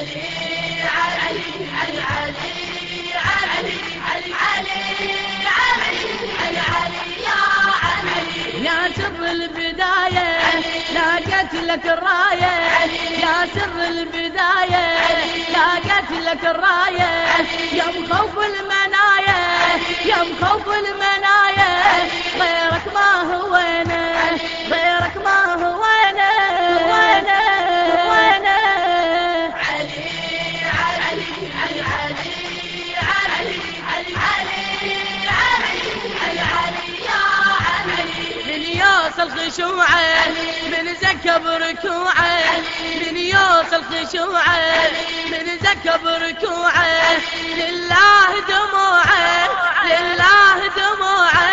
علي علي يا سر البداية لك الراية. يا سر البداية لاقت لك الراية. يا مخوف المنايا خشوعه من زكب ركوعه من يوصل خشوعه من زكب ركوعه لله دموعة لله دموعة.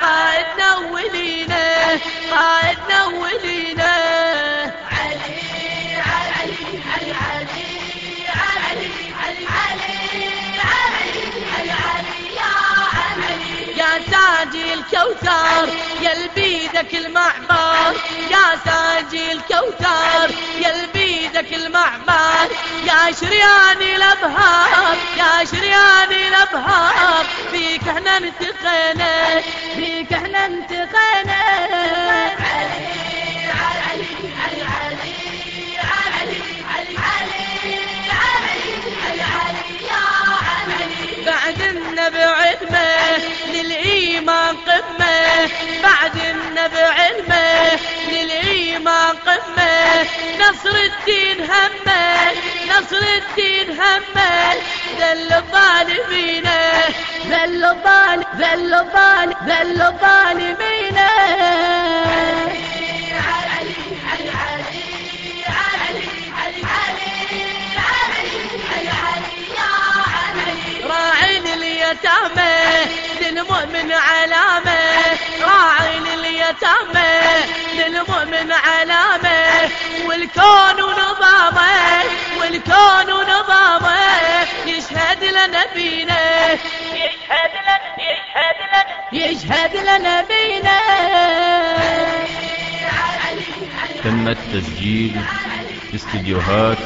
قائدنا ولينا قائدنا ولينا. الكوثر يا البيدك المعبر يا تاجي الكوثر يا البيدك المعبر يا شرياني الأبهار يا شرياني الأبهار. فيك إحنا انتقينا فيك إحنا انتقينا نصر الدين همه نصر الدين همه ذل الظالمين ذل الظالم ذل الظالم ذل الظالمين. راعين اليتامى للمؤمن علامة راعين اليتامى للمؤمن علامة. والكون ونظامه والكون ونظامه يشهد لنا بينا يشهد لنا يشهد لنا يشهد لنا بينا تم التسجيل في استديوهات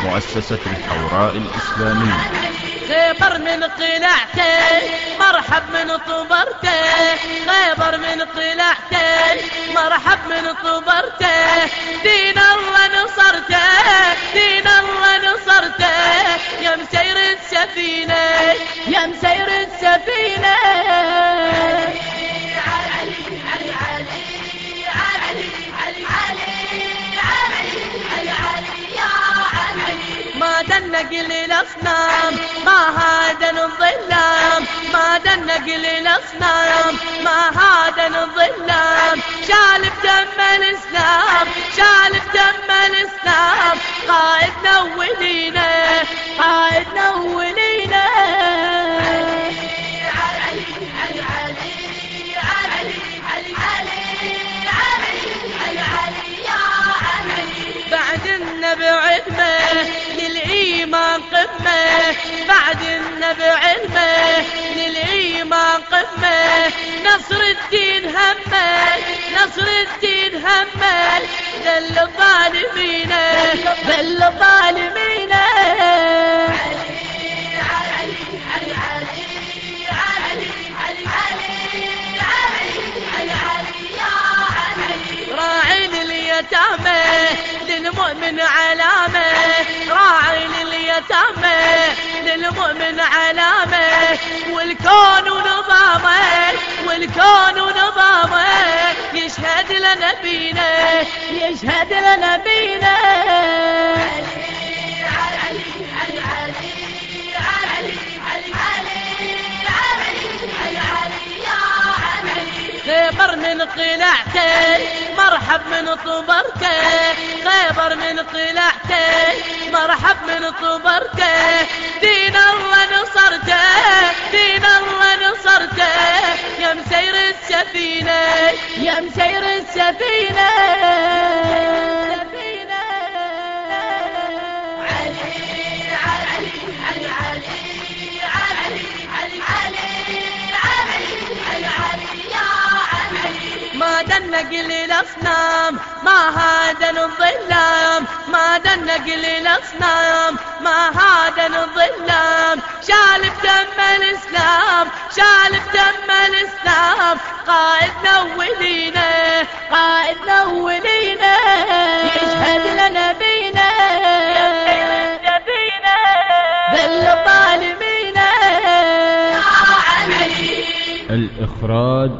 مؤسسة الحوراء الإسلامية. خيبر من قلعته مرحب من طبرته خيبر من قلعته مرحب من طبرته دين الله نصرته دين الله نصرته يا مسير السفينة ما دنق الأصنام ما هادن الظلام؟ ما دنق لي الأصنام ما هادن الظلام؟ شال بدم الإسلام شال بدم الإسلام. قائدنا ولينا قائدنا ولينا بعد النبي للإيمان قمة بعد النبي علمة. للإيمان قمة نصر الدين همة. نصر الدين همة. ذل الظالمين ذل الظالمين. لليتامى للمؤمن علامة. راعي لليتامى للمؤمن علامة. والكون ونظامه والكون ونظامه يشهد لنبينا يشهد لنبينا خيبر من قلعته مرحب من طبرته خيبر من قلعته مرحب من طبرته دين الله نصرته دين الله نصرته يا مسير السفينة يا مسير السفينة. ما دنق للاصنام الاصنام ما هذا الظلام ما دنق للاصنام الاصنام ما هذا الظلام شال دم الاسلام شال دم الاسلام. قائدنا ولينا قائدنا ولينا يشهد لنا بينا الإخراج